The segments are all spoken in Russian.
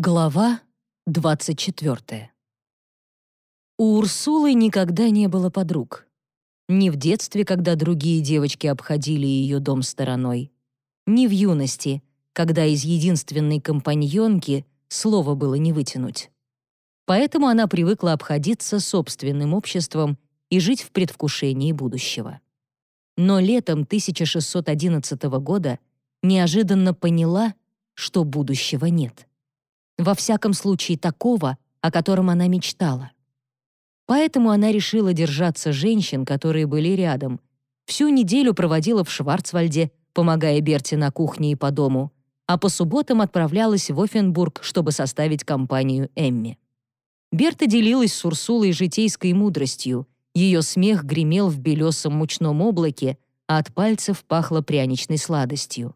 Глава 24. У Урсулы никогда не было подруг. Ни в детстве, когда другие девочки обходили ее дом стороной, ни в юности, когда из единственной компаньонки слова было не вытянуть. Поэтому она привыкла обходиться собственным обществом и жить в предвкушении будущего. Но летом 1611 года неожиданно поняла, что будущего нет. Во всяком случае, такого, о котором она мечтала. Поэтому она решила держаться женщин, которые были рядом. Всю неделю проводила в Шварцвальде, помогая Берте на кухне и по дому, а по субботам отправлялась в Оффенбург, чтобы составить компанию Эмми. Берта делилась с Урсулой житейской мудростью. Ее смех гремел в белесом мучном облаке, а от пальцев пахло пряничной сладостью.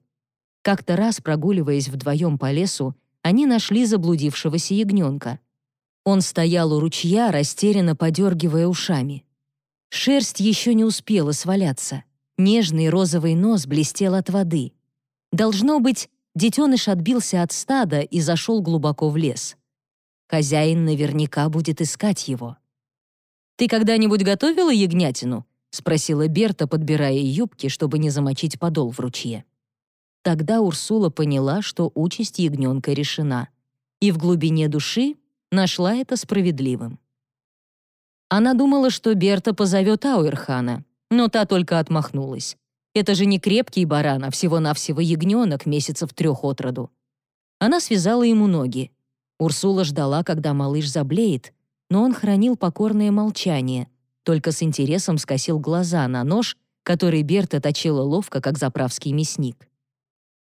Как-то раз, прогуливаясь вдвоем по лесу, они нашли заблудившегося ягненка. Он стоял у ручья, растерянно подергивая ушами. Шерсть еще не успела сваляться. Нежный розовый нос блестел от воды. Должно быть, детеныш отбился от стада и зашел глубоко в лес. Хозяин наверняка будет искать его. «Ты когда-нибудь готовила ягнятину?» — спросила Берта, подбирая юбки, чтобы не замочить подол в ручье. Тогда Урсула поняла, что участь ягненка решена, и в глубине души нашла это справедливым. Она думала, что Берта позовет Ауэрхана, но та только отмахнулась. Это же не крепкий баран, а всего-навсего ягненок месяцев трех от роду. Она связала ему ноги. Урсула ждала, когда малыш заблеет, но он хранил покорное молчание, только с интересом скосил глаза на нож, который Берта точила ловко, как заправский мясник.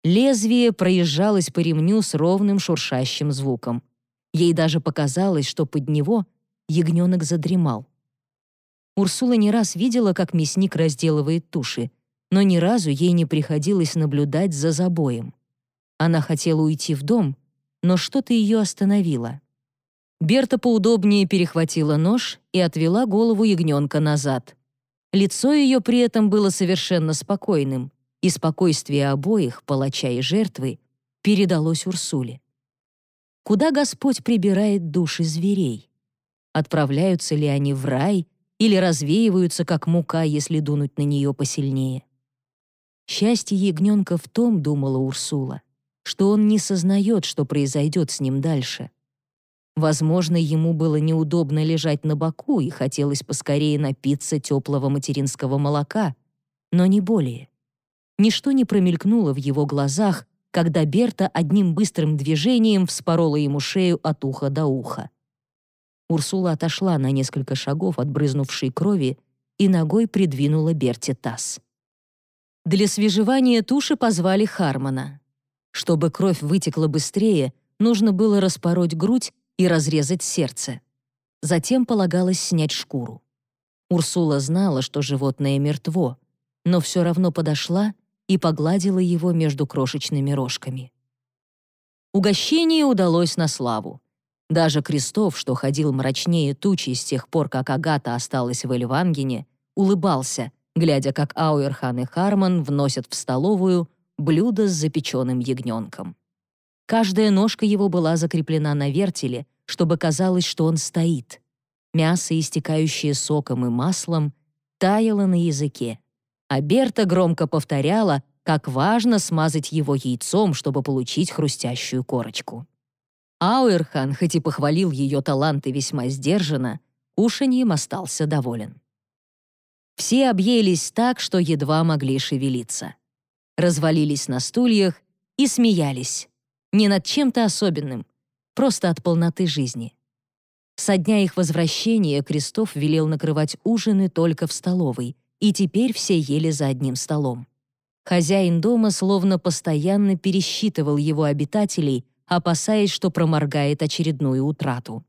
Лезвие проезжалось по ремню с ровным шуршащим звуком. Ей даже показалось, что под него ягненок задремал. Урсула не раз видела, как мясник разделывает туши, но ни разу ей не приходилось наблюдать за забоем. Она хотела уйти в дом, но что-то ее остановило. Берта поудобнее перехватила нож и отвела голову ягненка назад. Лицо ее при этом было совершенно спокойным, и спокойствие обоих, палача и жертвы, передалось Урсуле. Куда Господь прибирает души зверей? Отправляются ли они в рай или развеиваются, как мука, если дунуть на нее посильнее? Счастье ягненка в том, думала Урсула, что он не сознает, что произойдет с ним дальше. Возможно, ему было неудобно лежать на боку и хотелось поскорее напиться теплого материнского молока, но не более. Ничто не промелькнуло в его глазах, когда Берта одним быстрым движением вспорола ему шею от уха до уха. Урсула отошла на несколько шагов от брызнувшей крови и ногой придвинула Берте таз. Для свежевания туши позвали Хармона. Чтобы кровь вытекла быстрее, нужно было распороть грудь и разрезать сердце. Затем полагалось снять шкуру. Урсула знала, что животное мертво, но все равно подошла и погладила его между крошечными рожками. Угощение удалось на славу. Даже Крестов, что ходил мрачнее тучи с тех пор, как Агата осталась в Эльвангене, улыбался, глядя, как Ауэрхан и Харман вносят в столовую блюдо с запеченным ягненком. Каждая ножка его была закреплена на вертеле, чтобы казалось, что он стоит. Мясо, истекающее соком и маслом, таяло на языке а Берта громко повторяла, как важно смазать его яйцом, чтобы получить хрустящую корочку. Ауэрхан, хоть и похвалил ее таланты весьма сдержанно, ушаньем остался доволен. Все объелись так, что едва могли шевелиться. Развалились на стульях и смеялись. Не над чем-то особенным, просто от полноты жизни. Со дня их возвращения Крестов велел накрывать ужины только в столовой — и теперь все ели за одним столом. Хозяин дома словно постоянно пересчитывал его обитателей, опасаясь, что проморгает очередную утрату.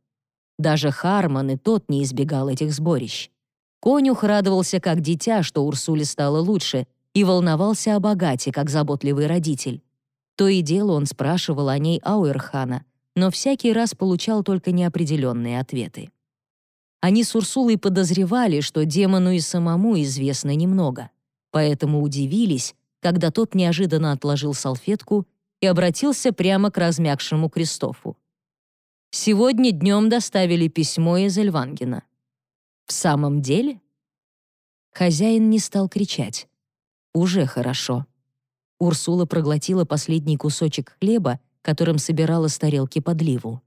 Даже Харман и тот не избегал этих сборищ. Конюх радовался как дитя, что Урсуле стало лучше, и волновался о богате, как заботливый родитель. То и дело он спрашивал о ней Ауэрхана, но всякий раз получал только неопределенные ответы. Они с Урсулой подозревали, что демону и самому известно немного, поэтому удивились, когда тот неожиданно отложил салфетку и обратился прямо к размягшему Кристофу. Сегодня днем доставили письмо из Эльвангена». «В самом деле?» Хозяин не стал кричать. «Уже хорошо». Урсула проглотила последний кусочек хлеба, которым собирала с тарелки подливу.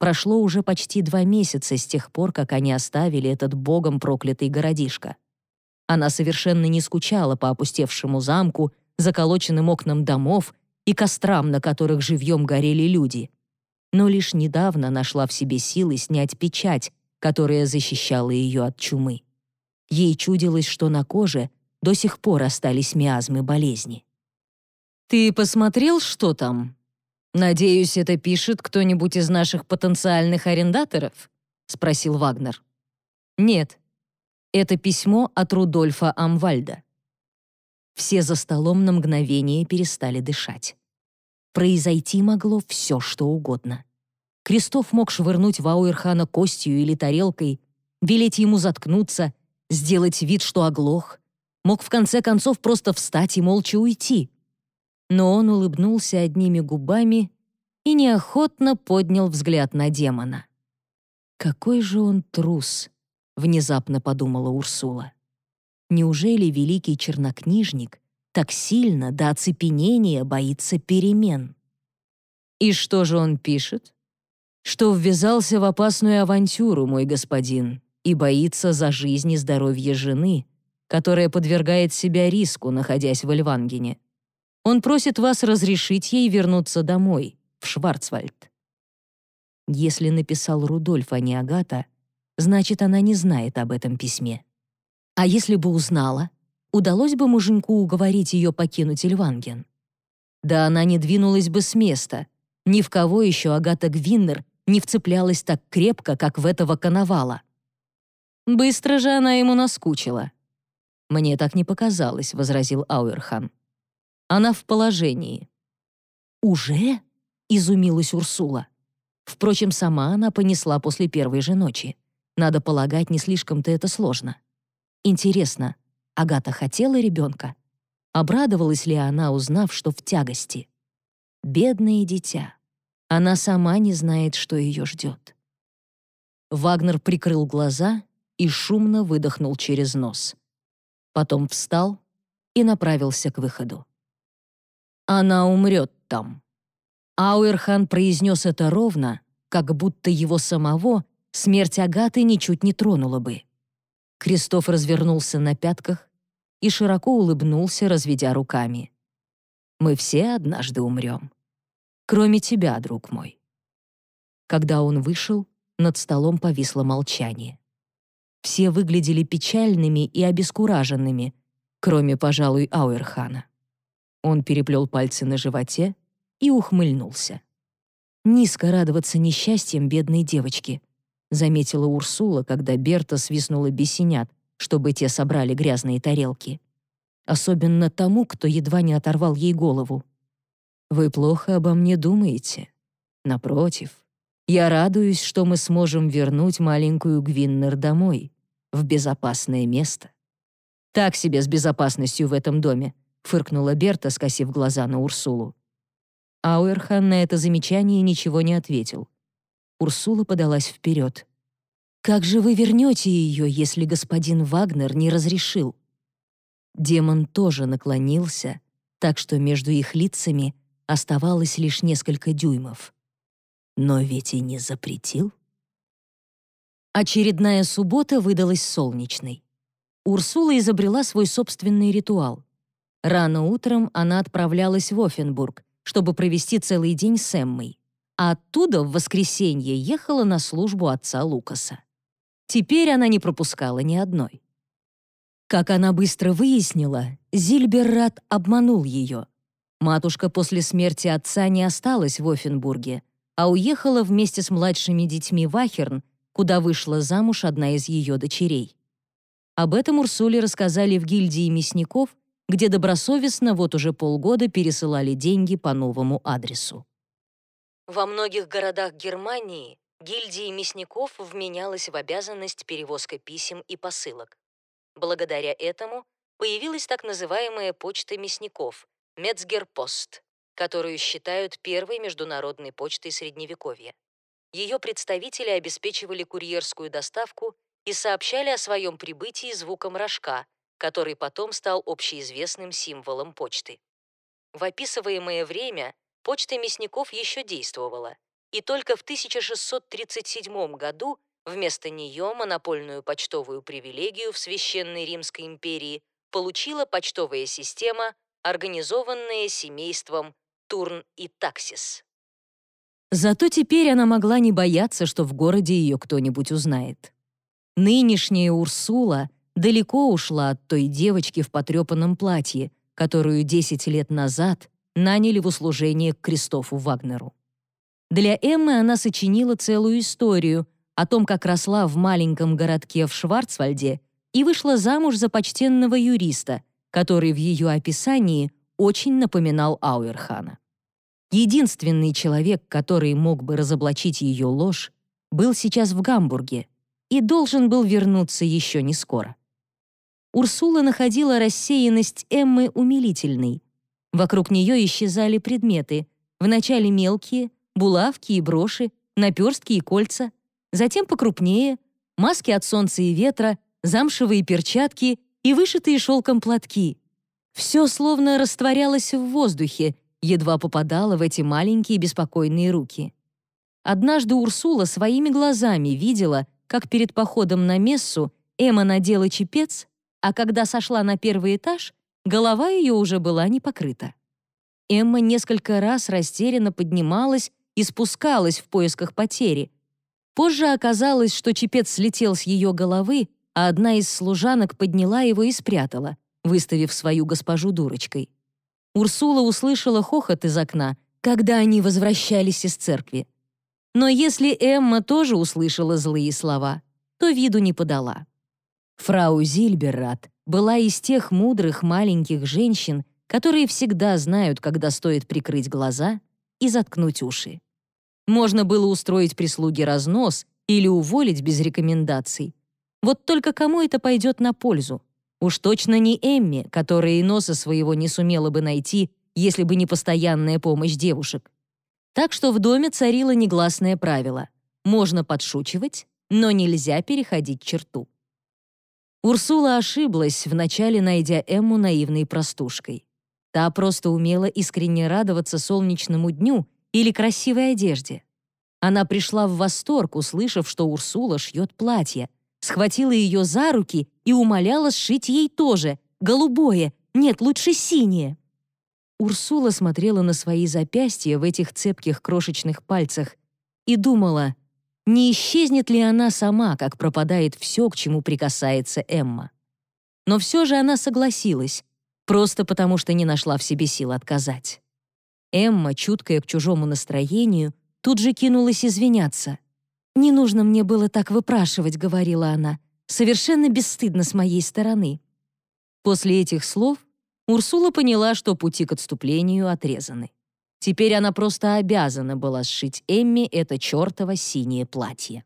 Прошло уже почти два месяца с тех пор, как они оставили этот богом проклятый городишко. Она совершенно не скучала по опустевшему замку, заколоченным окнам домов и кострам, на которых живьем горели люди. Но лишь недавно нашла в себе силы снять печать, которая защищала ее от чумы. Ей чудилось, что на коже до сих пор остались миазмы болезни. «Ты посмотрел, что там?» «Надеюсь, это пишет кто-нибудь из наших потенциальных арендаторов?» — спросил Вагнер. «Нет. Это письмо от Рудольфа Амвальда». Все за столом на мгновение перестали дышать. Произойти могло все, что угодно. Крестов мог швырнуть Вауэрхана костью или тарелкой, велеть ему заткнуться, сделать вид, что оглох, мог в конце концов просто встать и молча уйти но он улыбнулся одними губами и неохотно поднял взгляд на демона. «Какой же он трус!» — внезапно подумала Урсула. «Неужели великий чернокнижник так сильно до оцепенения боится перемен?» «И что же он пишет?» «Что ввязался в опасную авантюру, мой господин, и боится за жизнь и здоровье жены, которая подвергает себя риску, находясь в Эльвангене. Он просит вас разрешить ей вернуться домой, в Шварцвальд. Если написал Рудольф, а не Агата, значит, она не знает об этом письме. А если бы узнала, удалось бы муженьку уговорить ее покинуть Эльванген? Да она не двинулась бы с места. Ни в кого еще Агата Гвиннер не вцеплялась так крепко, как в этого коновала. Быстро же она ему наскучила. «Мне так не показалось», — возразил Ауэрхан. Она в положении». «Уже?» — изумилась Урсула. Впрочем, сама она понесла после первой же ночи. Надо полагать, не слишком-то это сложно. Интересно, Агата хотела ребенка? Обрадовалась ли она, узнав, что в тягости? Бедное дитя. Она сама не знает, что ее ждет. Вагнер прикрыл глаза и шумно выдохнул через нос. Потом встал и направился к выходу. Она умрет там». Ауэрхан произнес это ровно, как будто его самого смерть Агаты ничуть не тронула бы. Кристоф развернулся на пятках и широко улыбнулся, разведя руками. «Мы все однажды умрем. Кроме тебя, друг мой». Когда он вышел, над столом повисло молчание. Все выглядели печальными и обескураженными, кроме, пожалуй, Ауэрхана. Он переплел пальцы на животе и ухмыльнулся. «Низко радоваться несчастьем бедной девочки», заметила Урсула, когда Берта свистнула бесенят, чтобы те собрали грязные тарелки. Особенно тому, кто едва не оторвал ей голову. «Вы плохо обо мне думаете. Напротив, я радуюсь, что мы сможем вернуть маленькую Гвиннер домой, в безопасное место. Так себе с безопасностью в этом доме, — фыркнула Берта, скосив глаза на Урсулу. Ауэрхан на это замечание ничего не ответил. Урсула подалась вперед. «Как же вы вернете ее, если господин Вагнер не разрешил?» Демон тоже наклонился, так что между их лицами оставалось лишь несколько дюймов. Но ведь и не запретил. Очередная суббота выдалась солнечной. Урсула изобрела свой собственный ритуал. Рано утром она отправлялась в Оффенбург, чтобы провести целый день с Эммой, а оттуда в воскресенье ехала на службу отца Лукаса. Теперь она не пропускала ни одной. Как она быстро выяснила, Зильберрат обманул ее. Матушка после смерти отца не осталась в Оффенбурге, а уехала вместе с младшими детьми в Ахерн, куда вышла замуж одна из ее дочерей. Об этом Урсуле рассказали в гильдии мясников, где добросовестно вот уже полгода пересылали деньги по новому адресу. Во многих городах Германии гильдии мясников вменялась в обязанность перевозка писем и посылок. Благодаря этому появилась так называемая почта мясников – Мецгерпост, которую считают первой международной почтой Средневековья. Ее представители обеспечивали курьерскую доставку и сообщали о своем прибытии звуком рожка, который потом стал общеизвестным символом почты. В описываемое время почта мясников еще действовала, и только в 1637 году вместо нее монопольную почтовую привилегию в Священной Римской империи получила почтовая система, организованная семейством Турн и Таксис. Зато теперь она могла не бояться, что в городе ее кто-нибудь узнает. Нынешняя Урсула далеко ушла от той девочки в потрепанном платье, которую 10 лет назад наняли в услужение к Кристофу Вагнеру. Для Эммы она сочинила целую историю о том, как росла в маленьком городке в Шварцвальде и вышла замуж за почтенного юриста, который в ее описании очень напоминал Ауэрхана. Единственный человек, который мог бы разоблачить ее ложь, был сейчас в Гамбурге и должен был вернуться еще не скоро. Урсула находила рассеянность Эммы умилительной. Вокруг нее исчезали предметы, вначале мелкие, булавки и броши, наперстки и кольца, затем покрупнее, маски от солнца и ветра, замшевые перчатки и вышитые шелком платки. Все словно растворялось в воздухе, едва попадала в эти маленькие беспокойные руки. Однажды Урсула своими глазами видела, как перед походом на мессу Эмма надела чепец, а когда сошла на первый этаж, голова ее уже была не покрыта. Эмма несколько раз растерянно поднималась и спускалась в поисках потери. Позже оказалось, что чепец слетел с ее головы, а одна из служанок подняла его и спрятала, выставив свою госпожу дурочкой. Урсула услышала хохот из окна, когда они возвращались из церкви. Но если Эмма тоже услышала злые слова, то виду не подала. Фрау Зильберрат была из тех мудрых маленьких женщин, которые всегда знают, когда стоит прикрыть глаза и заткнуть уши. Можно было устроить прислуге разнос или уволить без рекомендаций. Вот только кому это пойдет на пользу? Уж точно не Эмми, которая и носа своего не сумела бы найти, если бы не постоянная помощь девушек. Так что в доме царило негласное правило. Можно подшучивать, но нельзя переходить черту. Урсула ошиблась, вначале найдя Эмму наивной простушкой. Та просто умела искренне радоваться солнечному дню или красивой одежде. Она пришла в восторг, услышав, что Урсула шьет платье, схватила ее за руки и умоляла сшить ей тоже, голубое, нет, лучше синее. Урсула смотрела на свои запястья в этих цепких крошечных пальцах и думала, не исчезнет ли она сама, как пропадает все, к чему прикасается Эмма. Но все же она согласилась, просто потому что не нашла в себе сил отказать. Эмма, чуткая к чужому настроению, тут же кинулась извиняться — «Не нужно мне было так выпрашивать», — говорила она. «Совершенно бесстыдно с моей стороны». После этих слов Урсула поняла, что пути к отступлению отрезаны. Теперь она просто обязана была сшить Эмми это чертово синее платье.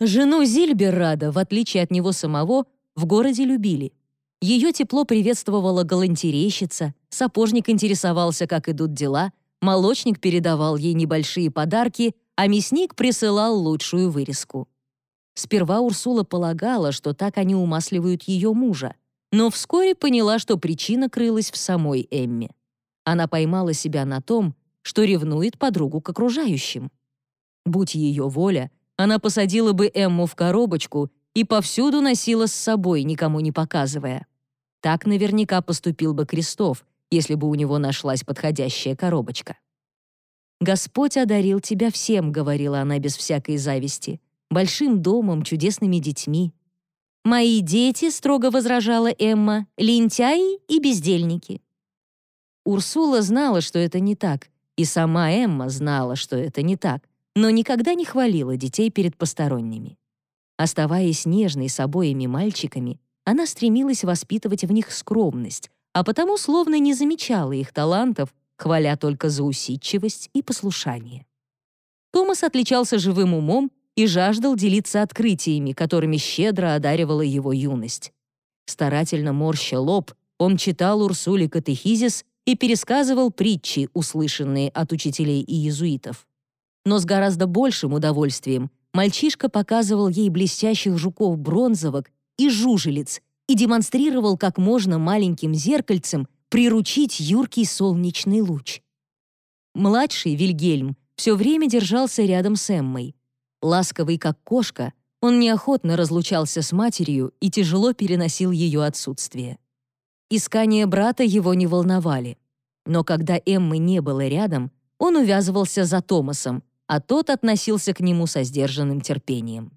Жену Зильберрада, в отличие от него самого, в городе любили. Ее тепло приветствовала галантерейщица, сапожник интересовался, как идут дела, молочник передавал ей небольшие подарки, а мясник присылал лучшую вырезку. Сперва Урсула полагала, что так они умасливают ее мужа, но вскоре поняла, что причина крылась в самой Эмме. Она поймала себя на том, что ревнует подругу к окружающим. Будь ее воля, она посадила бы Эмму в коробочку и повсюду носила с собой, никому не показывая. Так наверняка поступил бы Крестов, если бы у него нашлась подходящая коробочка. «Господь одарил тебя всем», — говорила она без всякой зависти, «большим домом, чудесными детьми». «Мои дети», — строго возражала Эмма, «лентяи и бездельники». Урсула знала, что это не так, и сама Эмма знала, что это не так, но никогда не хвалила детей перед посторонними. Оставаясь нежной с обоими мальчиками, она стремилась воспитывать в них скромность, а потому словно не замечала их талантов хваля только за усидчивость и послушание. Томас отличался живым умом и жаждал делиться открытиями, которыми щедро одаривала его юность. Старательно морща лоб, он читал Урсуле катехизис и пересказывал притчи, услышанные от учителей и иезуитов. Но с гораздо большим удовольствием мальчишка показывал ей блестящих жуков-бронзовок и жужелиц и демонстрировал, как можно маленьким зеркальцем приручить юркий солнечный луч. Младший Вильгельм все время держался рядом с Эммой. Ласковый как кошка, он неохотно разлучался с матерью и тяжело переносил ее отсутствие. Искания брата его не волновали. Но когда Эммы не было рядом, он увязывался за Томасом, а тот относился к нему со сдержанным терпением.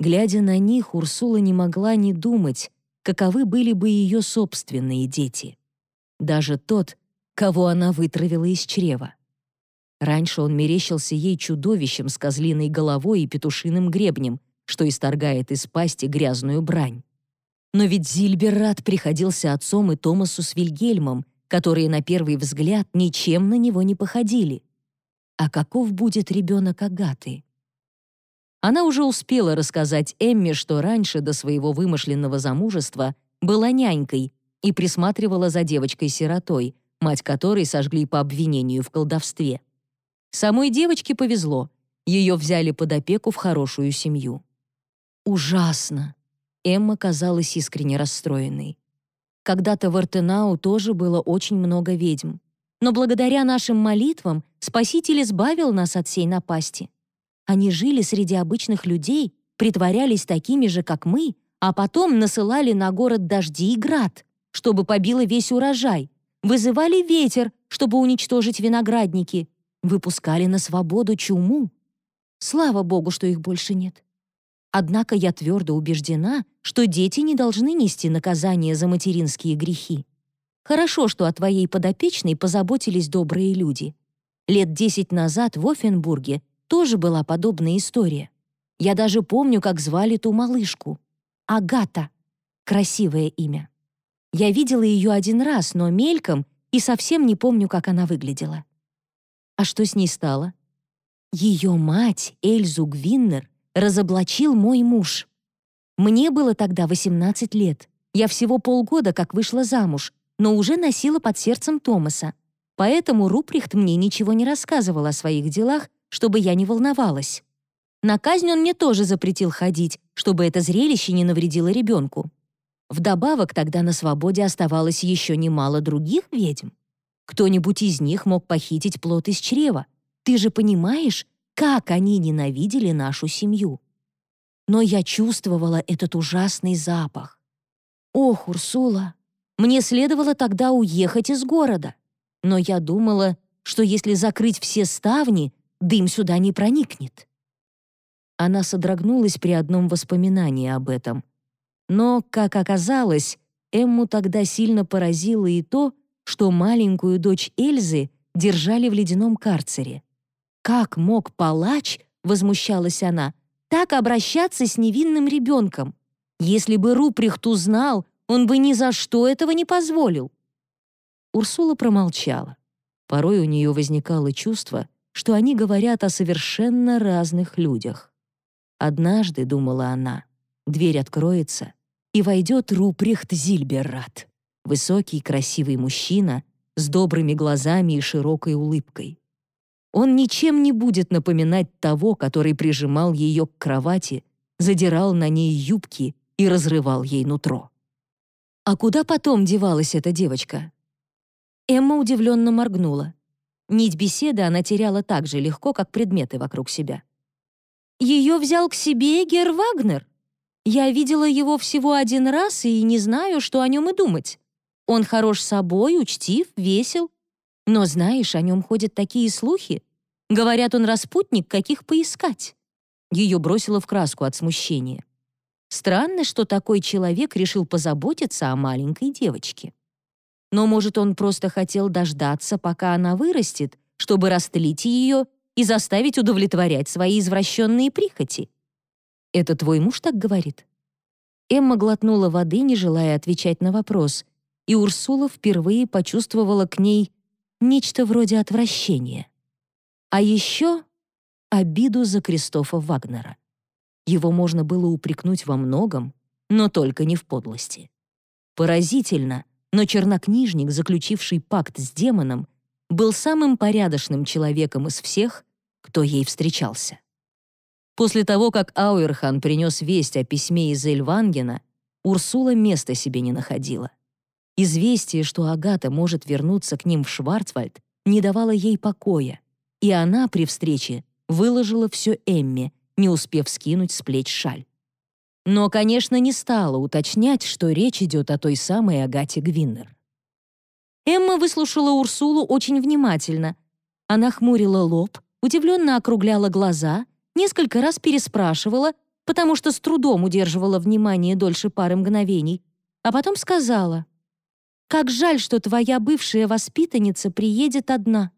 Глядя на них, Урсула не могла не думать, каковы были бы ее собственные дети. Даже тот, кого она вытравила из чрева. Раньше он мерещился ей чудовищем с козлиной головой и петушиным гребнем, что исторгает из пасти грязную брань. Но ведь Зильберрат приходился отцом и Томасу с Вильгельмом, которые на первый взгляд ничем на него не походили. А каков будет ребенок Агаты? Она уже успела рассказать Эмме, что раньше до своего вымышленного замужества была нянькой и присматривала за девочкой-сиротой, мать которой сожгли по обвинению в колдовстве. Самой девочке повезло, ее взяли под опеку в хорошую семью. Ужасно! Эмма казалась искренне расстроенной. Когда-то в Артенау тоже было очень много ведьм. Но благодаря нашим молитвам Спаситель избавил нас от сей напасти. Они жили среди обычных людей, притворялись такими же, как мы, а потом насылали на город дожди и град, чтобы побило весь урожай, вызывали ветер, чтобы уничтожить виноградники, выпускали на свободу чуму. Слава богу, что их больше нет. Однако я твердо убеждена, что дети не должны нести наказание за материнские грехи. Хорошо, что о твоей подопечной позаботились добрые люди. Лет десять назад в Оффенбурге тоже была подобная история. Я даже помню, как звали ту малышку. Агата. Красивое имя. Я видела ее один раз, но мельком, и совсем не помню, как она выглядела. А что с ней стало? Ее мать, Эльзу Гвиннер, разоблачил мой муж. Мне было тогда 18 лет. Я всего полгода как вышла замуж, но уже носила под сердцем Томаса. Поэтому Руприхт мне ничего не рассказывал о своих делах, чтобы я не волновалась. На казнь он мне тоже запретил ходить, чтобы это зрелище не навредило ребенку. Вдобавок тогда на свободе оставалось еще немало других ведьм. Кто-нибудь из них мог похитить плод из чрева. Ты же понимаешь, как они ненавидели нашу семью. Но я чувствовала этот ужасный запах. Ох, Урсула, мне следовало тогда уехать из города. Но я думала, что если закрыть все ставни, дым сюда не проникнет. Она содрогнулась при одном воспоминании об этом. Но, как оказалось, Эмму тогда сильно поразило и то, что маленькую дочь Эльзы держали в ледяном карцере. Как мог палач, возмущалась она, так обращаться с невинным ребенком? Если бы Руприхт узнал, он бы ни за что этого не позволил. Урсула промолчала. Порой у нее возникало чувство, что они говорят о совершенно разных людях. Однажды, думала она, дверь откроется, и войдет Руприхт Зильберрат, высокий красивый мужчина с добрыми глазами и широкой улыбкой. Он ничем не будет напоминать того, который прижимал ее к кровати, задирал на ней юбки и разрывал ей нутро. А куда потом девалась эта девочка? Эмма удивленно моргнула. Нить беседы она теряла так же легко, как предметы вокруг себя. «Ее взял к себе Гер Вагнер. Я видела его всего один раз и не знаю, что о нем и думать. Он хорош собой, учтив, весел. Но знаешь, о нем ходят такие слухи, Говорят, он распутник, каких поискать. Ее бросило в краску от смущения. Странно, что такой человек решил позаботиться о маленькой девочке. Но, может, он просто хотел дождаться, пока она вырастет, чтобы растлить ее и заставить удовлетворять свои извращенные прихоти. «Это твой муж так говорит?» Эмма глотнула воды, не желая отвечать на вопрос, и Урсула впервые почувствовала к ней нечто вроде отвращения. А еще обиду за Кристофа Вагнера. Его можно было упрекнуть во многом, но только не в подлости. Поразительно, но чернокнижник, заключивший пакт с демоном, был самым порядочным человеком из всех, кто ей встречался. После того, как Ауэрхан принес весть о письме из Эльвангена, Урсула места себе не находила. Известие, что Агата может вернуться к ним в Шварцвальд, не давало ей покоя, и она при встрече выложила все Эмме, не успев скинуть с плеч шаль. Но, конечно, не стала уточнять, что речь идет о той самой Агате Гвиннер. Эмма выслушала Урсулу очень внимательно. Она хмурила лоб, удивленно округляла глаза — несколько раз переспрашивала, потому что с трудом удерживала внимание дольше пары мгновений, а потом сказала, «Как жаль, что твоя бывшая воспитанница приедет одна.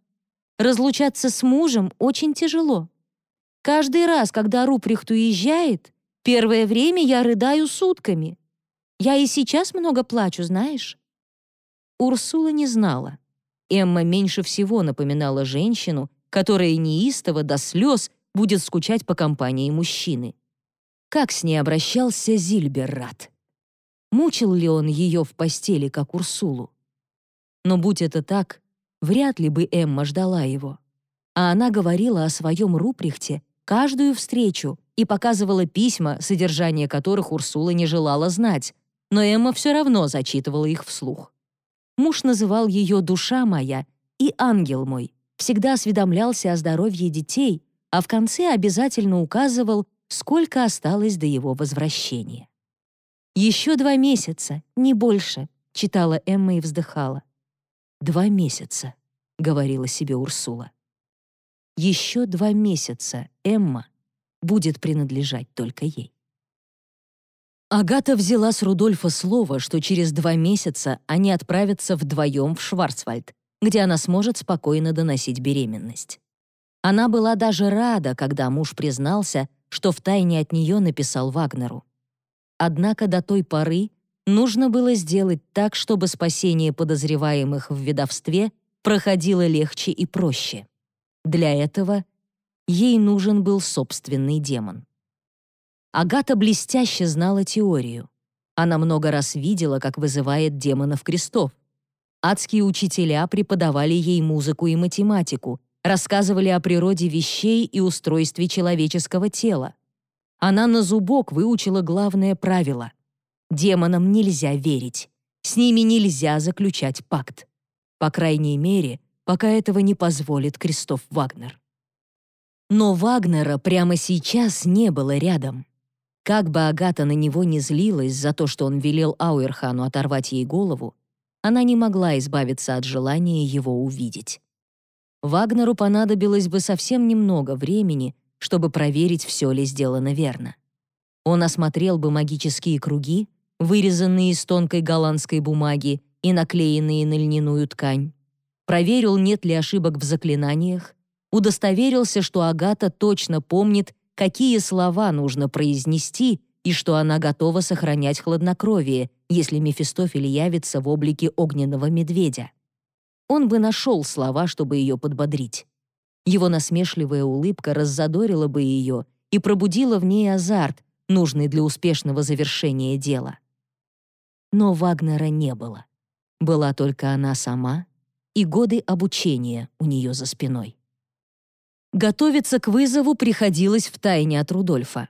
Разлучаться с мужем очень тяжело. Каждый раз, когда Руприхт уезжает, первое время я рыдаю сутками. Я и сейчас много плачу, знаешь?» Урсула не знала. Эмма меньше всего напоминала женщину, которая неистово до слез будет скучать по компании мужчины. Как с ней обращался Зильберрат? Мучил ли он ее в постели, как Урсулу? Но будь это так, вряд ли бы Эмма ждала его. А она говорила о своем Руприхте каждую встречу и показывала письма, содержание которых Урсула не желала знать, но Эмма все равно зачитывала их вслух. Муж называл ее «душа моя» и «ангел мой», всегда осведомлялся о здоровье детей а в конце обязательно указывал, сколько осталось до его возвращения. «Еще два месяца, не больше», — читала Эмма и вздыхала. «Два месяца», — говорила себе Урсула. «Еще два месяца Эмма будет принадлежать только ей». Агата взяла с Рудольфа слово, что через два месяца они отправятся вдвоем в Шварцвальд, где она сможет спокойно доносить беременность. Она была даже рада, когда муж признался, что втайне от нее написал Вагнеру. Однако до той поры нужно было сделать так, чтобы спасение подозреваемых в ведовстве проходило легче и проще. Для этого ей нужен был собственный демон. Агата блестяще знала теорию. Она много раз видела, как вызывает демонов крестов. Адские учителя преподавали ей музыку и математику, рассказывали о природе вещей и устройстве человеческого тела. Она на зубок выучила главное правило. Демонам нельзя верить. С ними нельзя заключать пакт. По крайней мере, пока этого не позволит Кристоф Вагнер. Но Вагнера прямо сейчас не было рядом. Как бы Агата на него не злилась за то, что он велел Ауэрхану оторвать ей голову, она не могла избавиться от желания его увидеть. Вагнеру понадобилось бы совсем немного времени, чтобы проверить, все ли сделано верно. Он осмотрел бы магические круги, вырезанные из тонкой голландской бумаги и наклеенные на льняную ткань, проверил, нет ли ошибок в заклинаниях, удостоверился, что Агата точно помнит, какие слова нужно произнести и что она готова сохранять хладнокровие, если Мефистофель явится в облике огненного медведя он бы нашел слова, чтобы ее подбодрить. Его насмешливая улыбка раззадорила бы ее и пробудила в ней азарт, нужный для успешного завершения дела. Но Вагнера не было. Была только она сама и годы обучения у нее за спиной. Готовиться к вызову приходилось втайне от Рудольфа.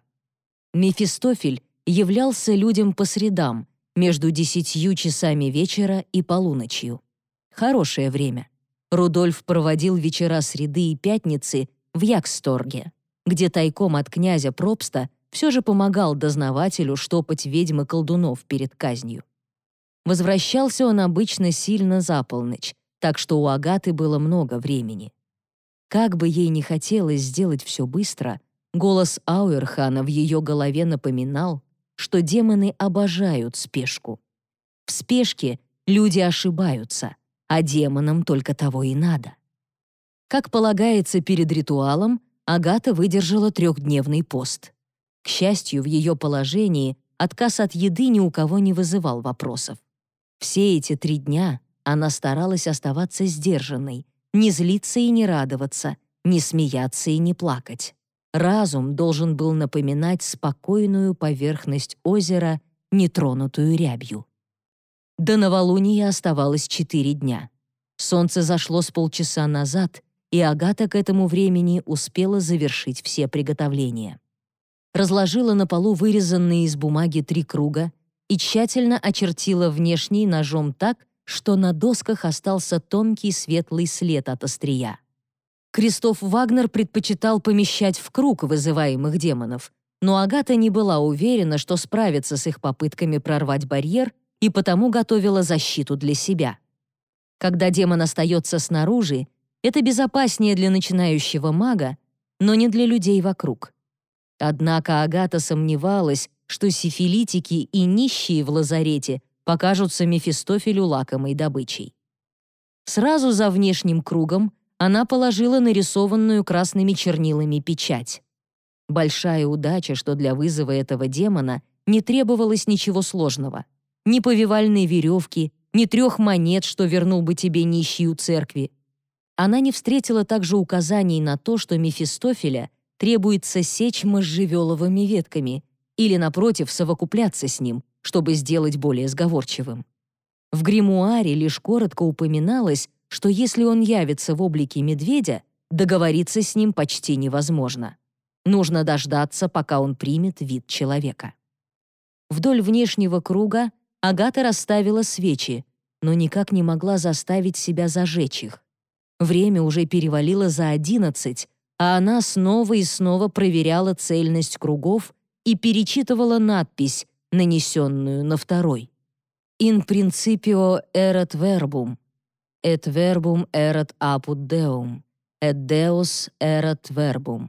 Мефистофель являлся людям по средам, между десятью часами вечера и полуночью. Хорошее время. Рудольф проводил вечера среды и пятницы в Яксторге, где тайком от князя Пробста все же помогал дознавателю штопать ведьмы колдунов перед казнью. Возвращался он обычно сильно за полночь, так что у Агаты было много времени. Как бы ей не хотелось сделать все быстро, голос Ауэрхана в ее голове напоминал, что демоны обожают спешку. В спешке люди ошибаются, а демонам только того и надо. Как полагается перед ритуалом, Агата выдержала трехдневный пост. К счастью, в ее положении отказ от еды ни у кого не вызывал вопросов. Все эти три дня она старалась оставаться сдержанной, не злиться и не радоваться, не смеяться и не плакать. Разум должен был напоминать спокойную поверхность озера, нетронутую рябью. До новолуния оставалось четыре дня. Солнце зашло с полчаса назад, и Агата к этому времени успела завершить все приготовления. Разложила на полу вырезанные из бумаги три круга и тщательно очертила внешний ножом так, что на досках остался тонкий светлый след от острия. Кристоф Вагнер предпочитал помещать в круг вызываемых демонов, но Агата не была уверена, что справится с их попытками прорвать барьер и потому готовила защиту для себя. Когда демон остается снаружи, это безопаснее для начинающего мага, но не для людей вокруг. Однако Агата сомневалась, что сифилитики и нищие в лазарете покажутся Мефистофелю лакомой добычей. Сразу за внешним кругом она положила нарисованную красными чернилами печать. Большая удача, что для вызова этого демона не требовалось ничего сложного. Ни повивальной веревки, ни трех монет, что вернул бы тебе нищий у церкви. Она не встретила также указаний на то, что Мефистофеля требуется сечь можжевеловыми ветками или, напротив, совокупляться с ним, чтобы сделать более сговорчивым. В гримуаре лишь коротко упоминалось, что если он явится в облике медведя, договориться с ним почти невозможно. Нужно дождаться, пока он примет вид человека. Вдоль внешнего круга Агата расставила свечи, но никак не могла заставить себя зажечь их. Время уже перевалило за одиннадцать, а она снова и снова проверяла цельность кругов и перечитывала надпись, нанесенную на второй. «In principio erat verbum, et verbum erat apud Deum, et Deus erat verbum.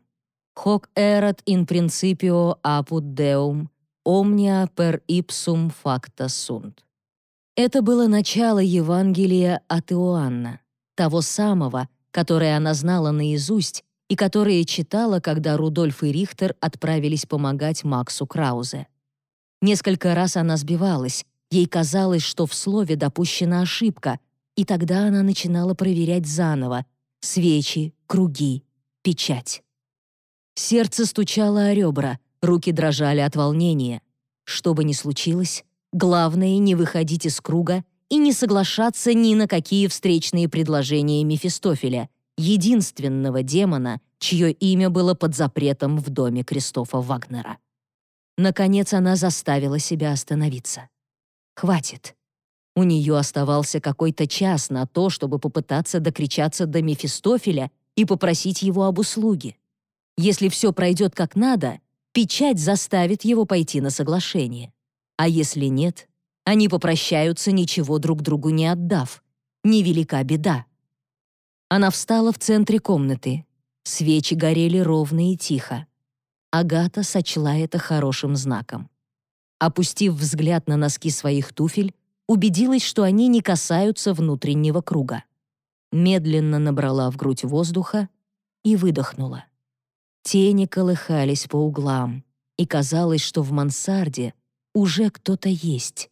Hoc erat in principio apud Deum, omnia per ipsum facta sunt». Это было начало Евангелия от Иоанна, того самого, которое она знала наизусть и которое читала, когда Рудольф и Рихтер отправились помогать Максу Краузе. Несколько раз она сбивалась, ей казалось, что в слове допущена ошибка, и тогда она начинала проверять заново свечи, круги, печать. Сердце стучало о ребра, руки дрожали от волнения. Что бы ни случилось, главное — не выходить из круга и не соглашаться ни на какие встречные предложения Мефистофеля, единственного демона, чье имя было под запретом в доме Кристофа Вагнера. Наконец она заставила себя остановиться. Хватит. У нее оставался какой-то час на то, чтобы попытаться докричаться до Мефистофеля и попросить его об услуге. Если все пройдет как надо, печать заставит его пойти на соглашение. А если нет, они попрощаются, ничего друг другу не отдав. Невелика беда. Она встала в центре комнаты. Свечи горели ровно и тихо. Агата сочла это хорошим знаком. Опустив взгляд на носки своих туфель, убедилась, что они не касаются внутреннего круга. Медленно набрала в грудь воздуха и выдохнула. Тени колыхались по углам, и казалось, что в мансарде уже кто-то есть.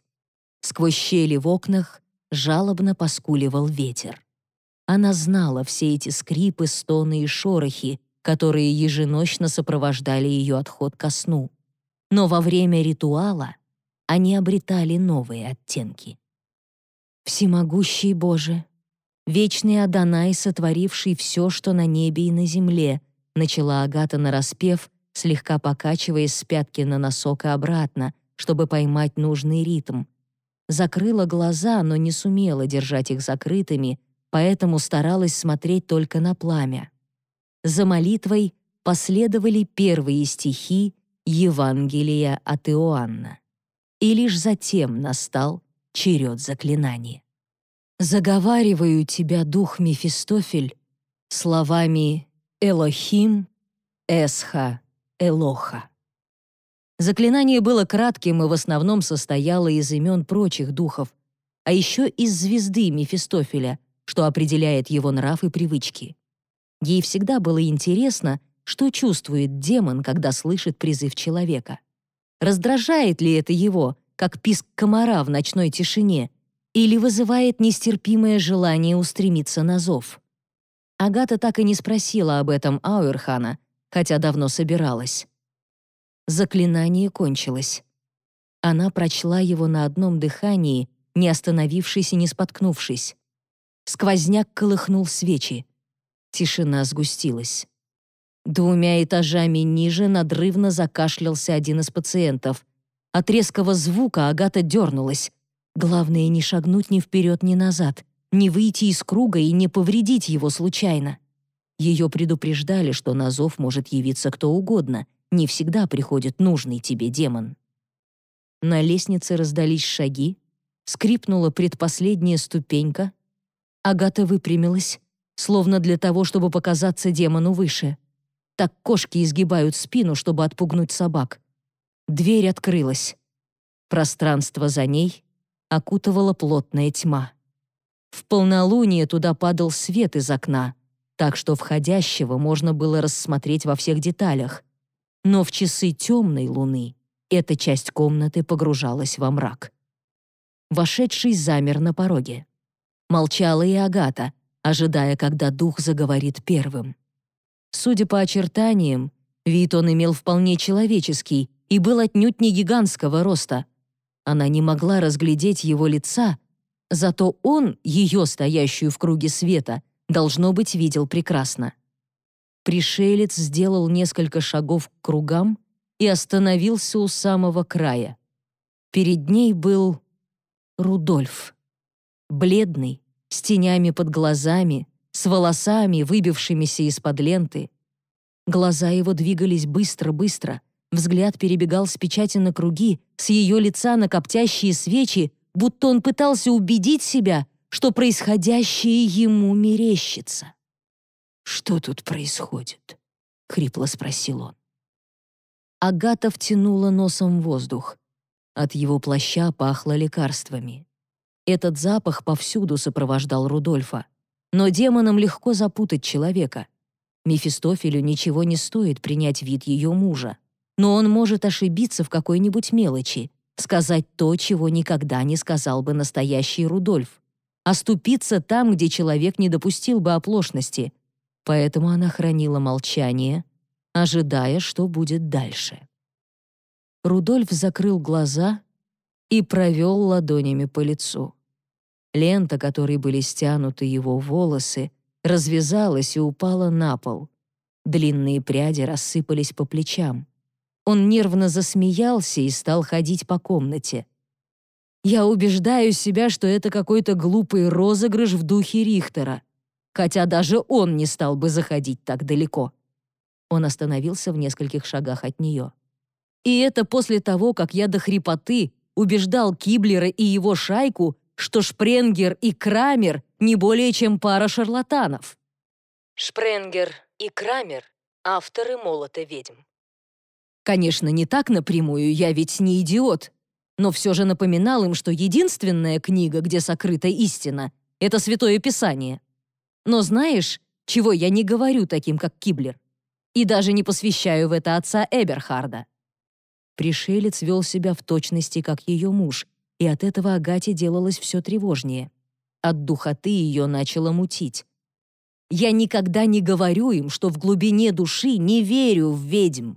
Сквозь щели в окнах жалобно поскуливал ветер. Она знала все эти скрипы, стоны и шорохи, которые еженочно сопровождали ее отход ко сну. Но во время ритуала они обретали новые оттенки. «Всемогущий Боже, вечный Адонай, сотворивший все, что на небе и на земле», начала Агата нараспев, слегка покачиваясь с пятки на носок и обратно, чтобы поймать нужный ритм. Закрыла глаза, но не сумела держать их закрытыми, поэтому старалась смотреть только на пламя. За молитвой последовали первые стихи Евангелия от Иоанна. И лишь затем настал черед заклинания. «Заговариваю тебя, дух Мефистофель, словами Элохим, Эсха, Элоха». Заклинание было кратким и в основном состояло из имен прочих духов, а еще из звезды Мефистофеля, что определяет его нрав и привычки. Ей всегда было интересно, что чувствует демон, когда слышит призыв человека. Раздражает ли это его, как писк комара в ночной тишине, или вызывает нестерпимое желание устремиться на зов? Агата так и не спросила об этом Ауэрхана, хотя давно собиралась. Заклинание кончилось. Она прочла его на одном дыхании, не остановившись и не споткнувшись. Сквозняк колыхнул свечи. Тишина сгустилась. Двумя этажами ниже надрывно закашлялся один из пациентов. От резкого звука Агата дернулась. Главное, не шагнуть ни вперед, ни назад, не выйти из круга и не повредить его случайно. Ее предупреждали, что на зов может явиться кто угодно, не всегда приходит нужный тебе демон. На лестнице раздались шаги, скрипнула предпоследняя ступенька. Агата выпрямилась, словно для того, чтобы показаться демону выше. Так кошки изгибают спину, чтобы отпугнуть собак. Дверь открылась. Пространство за ней окутывала плотная тьма. В полнолуние туда падал свет из окна, так что входящего можно было рассмотреть во всех деталях. Но в часы темной луны эта часть комнаты погружалась во мрак. Вошедший замер на пороге. Молчала и Агата, ожидая, когда дух заговорит первым. Судя по очертаниям, вид он имел вполне человеческий и был отнюдь не гигантского роста. Она не могла разглядеть его лица, зато он, ее стоящую в круге света, должно быть, видел прекрасно. Пришелец сделал несколько шагов к кругам и остановился у самого края. Перед ней был Рудольф. Бледный, с тенями под глазами, с волосами, выбившимися из-под ленты. Глаза его двигались быстро-быстро, взгляд перебегал с печати на круги, с ее лица на коптящие свечи, будто он пытался убедить себя, что происходящее ему мерещится. «Что тут происходит?» — хрипло спросил он. Агата втянула носом воздух. От его плаща пахло лекарствами. Этот запах повсюду сопровождал Рудольфа. Но демонам легко запутать человека. Мефистофелю ничего не стоит принять вид ее мужа. Но он может ошибиться в какой-нибудь мелочи, сказать то, чего никогда не сказал бы настоящий Рудольф. Оступиться там, где человек не допустил бы оплошности. Поэтому она хранила молчание, ожидая, что будет дальше. Рудольф закрыл глаза и провел ладонями по лицу. Лента, которой были стянуты его волосы, развязалась и упала на пол. Длинные пряди рассыпались по плечам. Он нервно засмеялся и стал ходить по комнате. «Я убеждаю себя, что это какой-то глупый розыгрыш в духе Рихтера, хотя даже он не стал бы заходить так далеко». Он остановился в нескольких шагах от нее. «И это после того, как я до хрипоты убеждал Киблера и его шайку, что Шпренгер и Крамер не более чем пара шарлатанов. Шпренгер и Крамер — авторы «Молота ведьм». Конечно, не так напрямую, я ведь не идиот, но все же напоминал им, что единственная книга, где сокрыта истина, — это Святое Писание. Но знаешь, чего я не говорю таким, как Киблер? И даже не посвящаю в это отца Эберхарда. Пришелец вел себя в точности, как ее муж — и от этого Агате делалось все тревожнее. От духоты ее начало мутить. «Я никогда не говорю им, что в глубине души не верю в ведьм.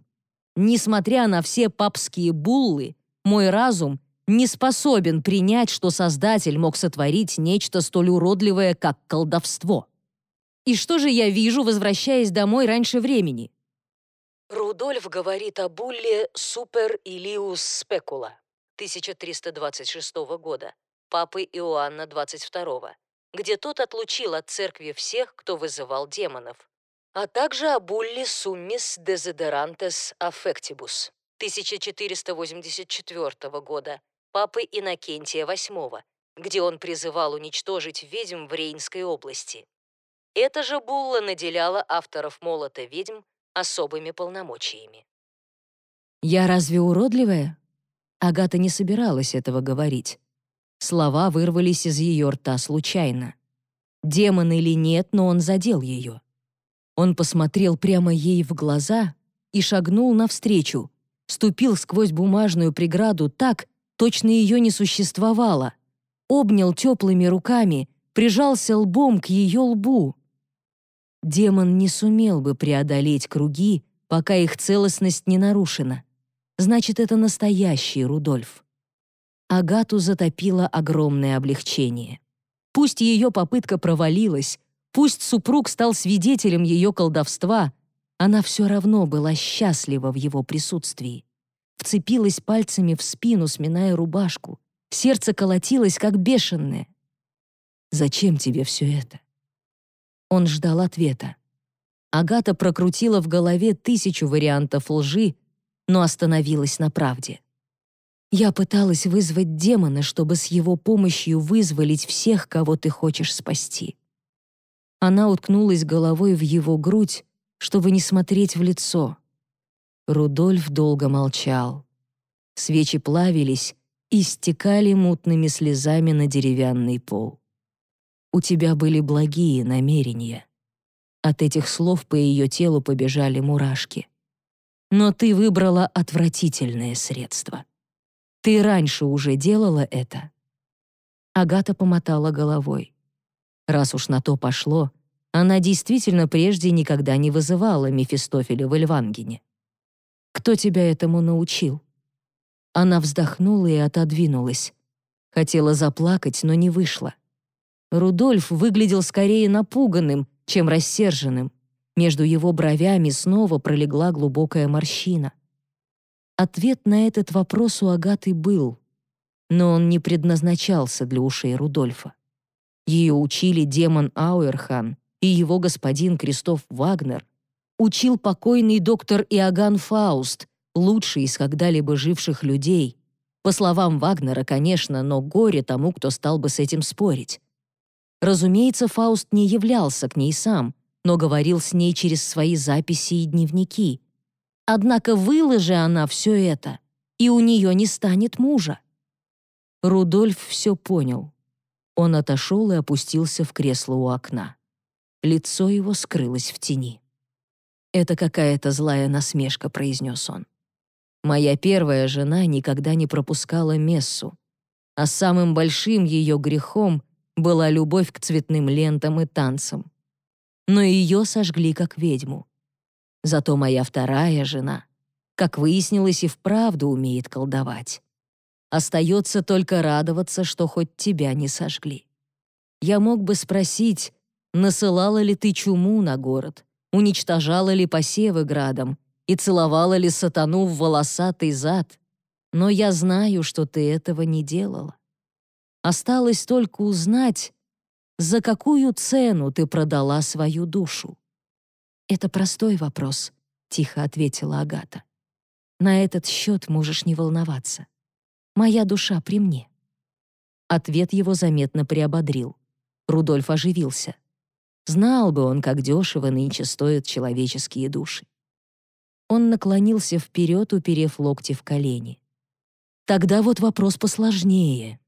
Несмотря на все папские буллы, мой разум не способен принять, что Создатель мог сотворить нечто столь уродливое, как колдовство. И что же я вижу, возвращаясь домой раньше времени?» Рудольф говорит о булле «Супер Илиус Спекула», 1326 года, папы Иоанна XXII, где тот отлучил от церкви всех, кто вызывал демонов, а также булле Summis Desiderantes Affectibus 1484 года, папы Иннокентия VIII, где он призывал уничтожить ведьм в Рейнской области. Эта же булла наделяла авторов «Молота ведьм» особыми полномочиями. «Я разве уродливая?» Агата не собиралась этого говорить. Слова вырвались из ее рта случайно. Демон или нет, но он задел ее. Он посмотрел прямо ей в глаза и шагнул навстречу, ступил сквозь бумажную преграду так, точно ее не существовало, обнял теплыми руками, прижался лбом к ее лбу. Демон не сумел бы преодолеть круги, пока их целостность не нарушена. Значит, это настоящий Рудольф. Агату затопило огромное облегчение. Пусть ее попытка провалилась, Пусть супруг стал свидетелем ее колдовства, она все равно была счастлива в его присутствии. Вцепилась пальцами в спину, сминая рубашку. Сердце колотилось, как бешеное. «Зачем тебе все это?» Он ждал ответа. Агата прокрутила в голове тысячу вариантов лжи, но остановилась на правде. Я пыталась вызвать демона, чтобы с его помощью вызволить всех, кого ты хочешь спасти. Она уткнулась головой в его грудь, чтобы не смотреть в лицо. Рудольф долго молчал. Свечи плавились и стекали мутными слезами на деревянный пол. «У тебя были благие намерения». От этих слов по ее телу побежали мурашки. Но ты выбрала отвратительное средство. Ты раньше уже делала это. Агата помотала головой. Раз уж на то пошло, она действительно прежде никогда не вызывала Мефистофеля в Эльвангене. Кто тебя этому научил? Она вздохнула и отодвинулась. Хотела заплакать, но не вышло. Рудольф выглядел скорее напуганным, чем рассерженным. Между его бровями снова пролегла глубокая морщина. Ответ на этот вопрос у Агаты был, но он не предназначался для ушей Рудольфа. Ее учили демон Ауэрхан и его господин Кристоф Вагнер, учил покойный доктор Иоганн Фауст, лучший из когда-либо живших людей. По словам Вагнера, конечно, но горе тому, кто стал бы с этим спорить. Разумеется, Фауст не являлся к ней сам, но говорил с ней через свои записи и дневники. Однако выложи она все это, и у нее не станет мужа. Рудольф все понял. Он отошел и опустился в кресло у окна. Лицо его скрылось в тени. «Это какая-то злая насмешка», — произнес он. «Моя первая жена никогда не пропускала мессу, а самым большим ее грехом была любовь к цветным лентам и танцам. Но ее сожгли как ведьму. Зато моя вторая жена, как выяснилось, и вправду умеет колдовать. Остается только радоваться, что хоть тебя не сожгли. Я мог бы спросить, насылала ли ты чуму на город, уничтожала ли посевы градом и целовала ли сатану в волосатый зад, но я знаю, что ты этого не делала. Осталось только узнать, за какую цену ты продала свою душу. «Это простой вопрос», — тихо ответила Агата. «На этот счет можешь не волноваться. Моя душа при мне». Ответ его заметно приободрил. Рудольф оживился. Знал бы он, как дешево нынче стоят человеческие души. Он наклонился вперед, уперев локти в колени. «Тогда вот вопрос посложнее.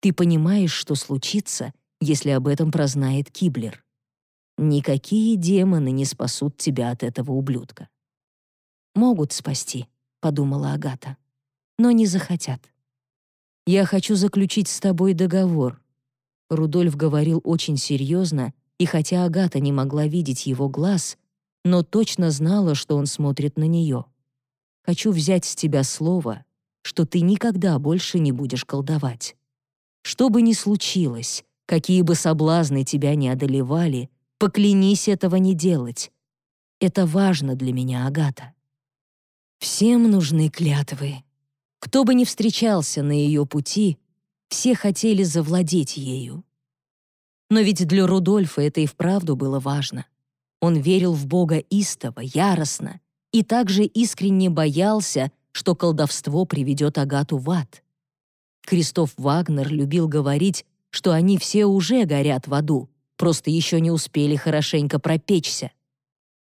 Ты понимаешь, что случится, если об этом прознает Киблер. Никакие демоны не спасут тебя от этого ублюдка. «Могут спасти», — подумала Агата, — «но не захотят». «Я хочу заключить с тобой договор», — Рудольф говорил очень серьезно, и хотя Агата не могла видеть его глаз, но точно знала, что он смотрит на нее. «Хочу взять с тебя слово, что ты никогда больше не будешь колдовать. Что бы ни случилось, какие бы соблазны тебя не одолевали, поклянись этого не делать. Это важно для меня, Агата. Всем нужны клятвы. Кто бы ни встречался на ее пути, все хотели завладеть ею. Но ведь для Рудольфа это и вправду было важно. Он верил в Бога истово, яростно, и также искренне боялся, что колдовство приведет Агату в ад. Кристоф Вагнер любил говорить, что они все уже горят в аду, просто еще не успели хорошенько пропечься.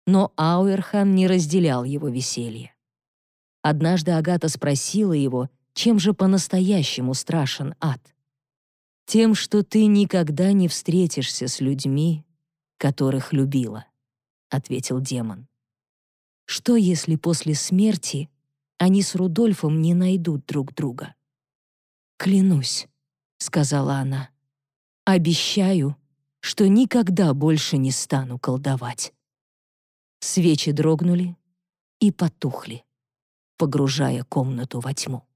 Но Ауэрхан не разделял его веселье. Однажды Агата спросила его, чем же по-настоящему страшен ад. «Тем, что ты никогда не встретишься с людьми, которых любила», — ответил демон. «Что, если после смерти они с Рудольфом не найдут друг друга?» «Клянусь», — сказала она. «Обещаю, что никогда больше не стану колдовать». Свечи дрогнули и потухли, погружая комнату во тьму.